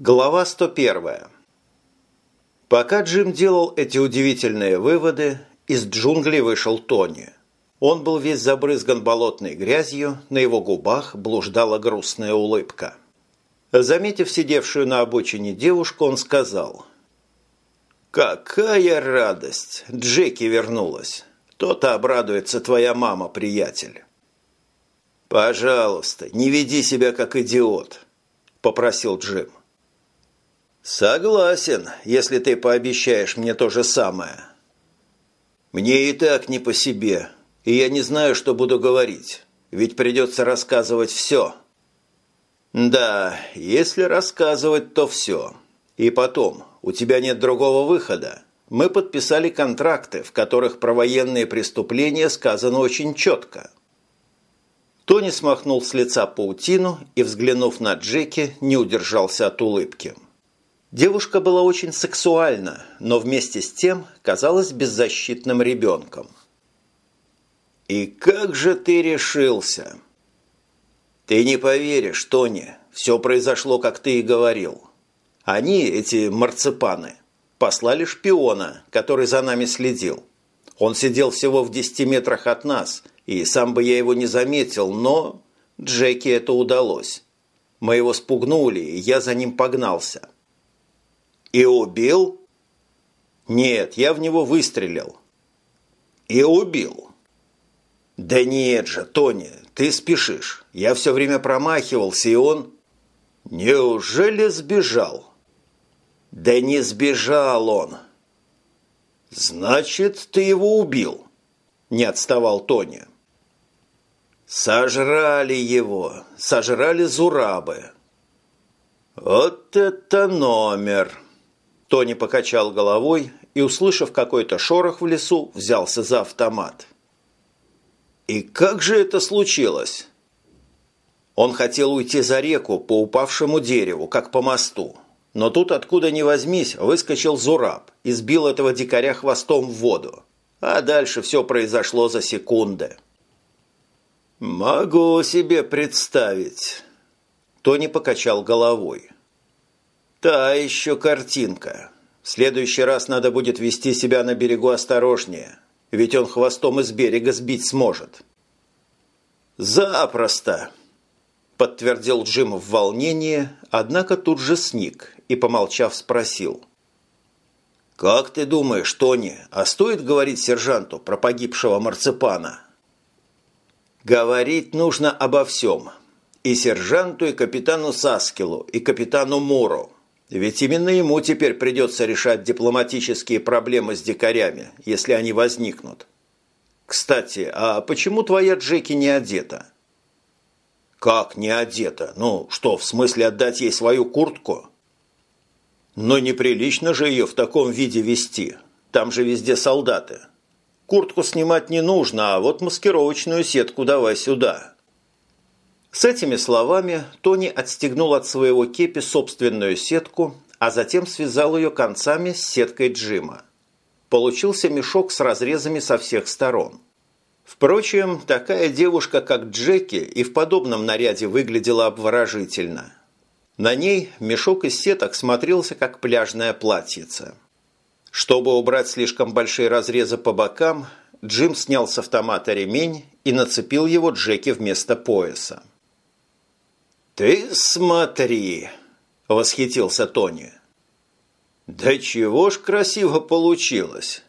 Глава 101. Пока Джим делал эти удивительные выводы, из джунглей вышел Тони. Он был весь забрызган болотной грязью, на его губах блуждала грустная улыбка. Заметив сидевшую на обочине девушку, он сказал. «Какая радость! Джеки вернулась! То-то обрадуется твоя мама, приятель!» «Пожалуйста, не веди себя как идиот», – попросил Джим. «Согласен, если ты пообещаешь мне то же самое». «Мне и так не по себе, и я не знаю, что буду говорить, ведь придется рассказывать все». «Да, если рассказывать, то все. И потом, у тебя нет другого выхода. Мы подписали контракты, в которых про военные преступления сказано очень четко». Тони смахнул с лица паутину и, взглянув на Джеки, не удержался от улыбки. Девушка была очень сексуальна, но вместе с тем казалась беззащитным ребенком. «И как же ты решился?» «Ты не поверишь, Тони, все произошло, как ты и говорил. Они, эти марципаны, послали шпиона, который за нами следил. Он сидел всего в десяти метрах от нас, и сам бы я его не заметил, но Джеки это удалось. Мы его спугнули, и я за ним погнался». «И убил?» «Нет, я в него выстрелил». «И убил?» «Да нет же, Тони, ты спешишь. Я все время промахивался, и он...» «Неужели сбежал?» «Да не сбежал он!» «Значит, ты его убил?» Не отставал Тони. «Сожрали его, сожрали Зурабы». «Вот это номер!» Тони покачал головой и, услышав какой-то шорох в лесу, взялся за автомат. «И как же это случилось?» Он хотел уйти за реку по упавшему дереву, как по мосту. Но тут, откуда ни возьмись, выскочил Зураб и сбил этого дикаря хвостом в воду. А дальше все произошло за секунды. «Могу себе представить». Тони покачал головой. Та еще картинка. В следующий раз надо будет вести себя на берегу осторожнее, ведь он хвостом из берега сбить сможет. «Запросто!» – подтвердил Джим в волнении, однако тут же сник и, помолчав, спросил. «Как ты думаешь, Тони, а стоит говорить сержанту про погибшего марципана?» «Говорить нужно обо всем. И сержанту, и капитану Саскилу, и капитану Муру. Ведь именно ему теперь придется решать дипломатические проблемы с дикарями, если они возникнут. Кстати, а почему твоя Джеки не одета? Как не одета? Ну, что, в смысле отдать ей свою куртку? Но неприлично же ее в таком виде вести. Там же везде солдаты. Куртку снимать не нужно, а вот маскировочную сетку давай сюда. С этими словами Тони отстегнул от своего кепи собственную сетку, а затем связал ее концами с сеткой Джима. Получился мешок с разрезами со всех сторон. Впрочем, такая девушка, как Джеки, и в подобном наряде выглядела обворожительно. На ней мешок из сеток смотрелся, как пляжное платьице. Чтобы убрать слишком большие разрезы по бокам, Джим снял с автомата ремень и нацепил его Джеки вместо пояса. «Ты смотри!» – восхитился Тони. «Да чего ж красиво получилось!